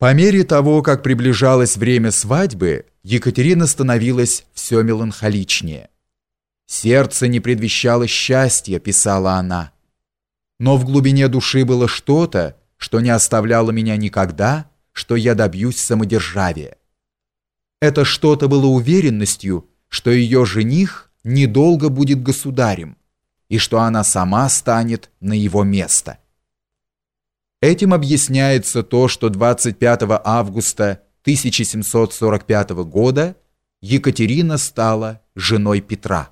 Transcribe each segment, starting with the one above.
По мере того, как приближалось время свадьбы, Екатерина становилась все меланхоличнее. «Сердце не предвещало счастья», — писала она. «Но в глубине души было что-то, что не оставляло меня никогда, что я добьюсь самодержавия. Это что-то было уверенностью, что ее жених недолго будет государем, и что она сама станет на его место». Этим объясняется то, что 25 августа 1745 года Екатерина стала женой Петра.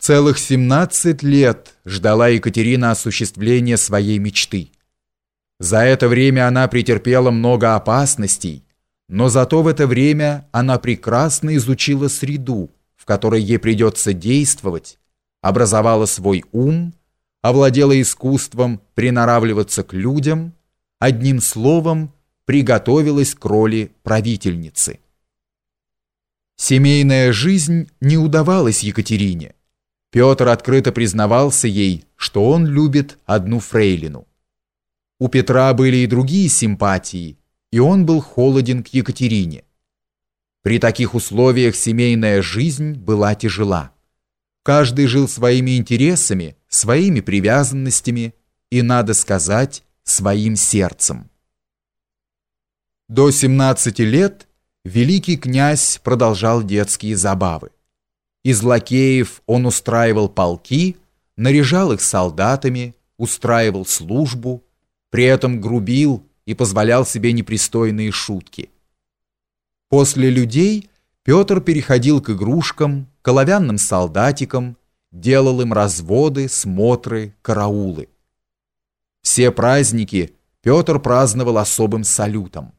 Целых 17 лет ждала Екатерина осуществления своей мечты. За это время она претерпела много опасностей, но зато в это время она прекрасно изучила среду, в которой ей придется действовать, образовала свой ум овладела искусством приноравливаться к людям, одним словом, приготовилась к роли правительницы. Семейная жизнь не удавалась Екатерине. Петр открыто признавался ей, что он любит одну фрейлину. У Петра были и другие симпатии, и он был холоден к Екатерине. При таких условиях семейная жизнь была тяжела. Каждый жил своими интересами, своими привязанностями и, надо сказать, своим сердцем. До 17 лет великий князь продолжал детские забавы. Из лакеев он устраивал полки, наряжал их солдатами, устраивал службу, при этом грубил и позволял себе непристойные шутки. После людей Петр переходил к игрушкам, к оловянным солдатикам, делал им разводы, смотры, караулы. Все праздники Петр праздновал особым салютом.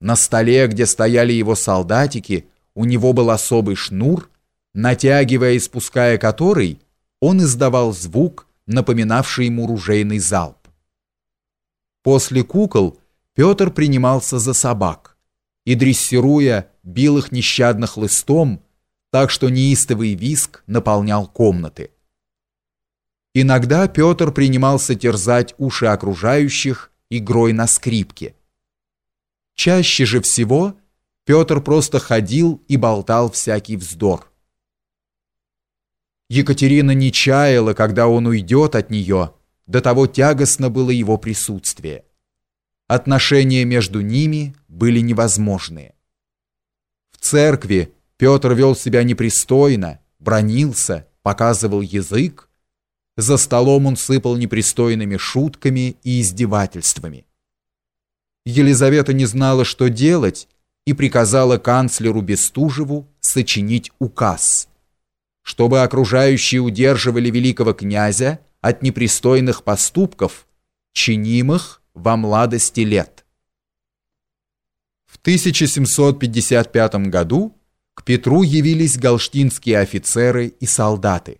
На столе, где стояли его солдатики, у него был особый шнур, натягивая и спуская который, он издавал звук, напоминавший ему ружейный залп. После кукол Петр принимался за собак и, дрессируя, бил их нещадно хлыстом, так что неистовый виск наполнял комнаты. Иногда Петр принимался терзать уши окружающих игрой на скрипке. Чаще же всего Петр просто ходил и болтал всякий вздор. Екатерина не чаяла, когда он уйдет от нее, до того тягостно было его присутствие. Отношения между ними были невозможные. В церкви Петр вел себя непристойно, бронился, показывал язык. За столом он сыпал непристойными шутками и издевательствами. Елизавета не знала, что делать, и приказала канцлеру Бестужеву сочинить указ, чтобы окружающие удерживали великого князя от непристойных поступков, чинимых во младости лет. В 1755 году к Петру явились галштинские офицеры и солдаты.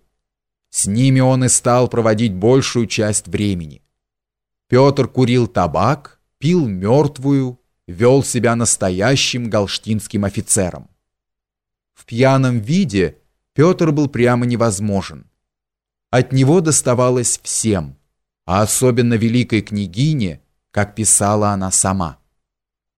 С ними он и стал проводить большую часть времени. Петр курил табак, пил мертвую, вел себя настоящим галштинским офицером. В пьяном виде Петр был прямо невозможен. От него доставалось всем, а особенно великой княгине, как писала она сама.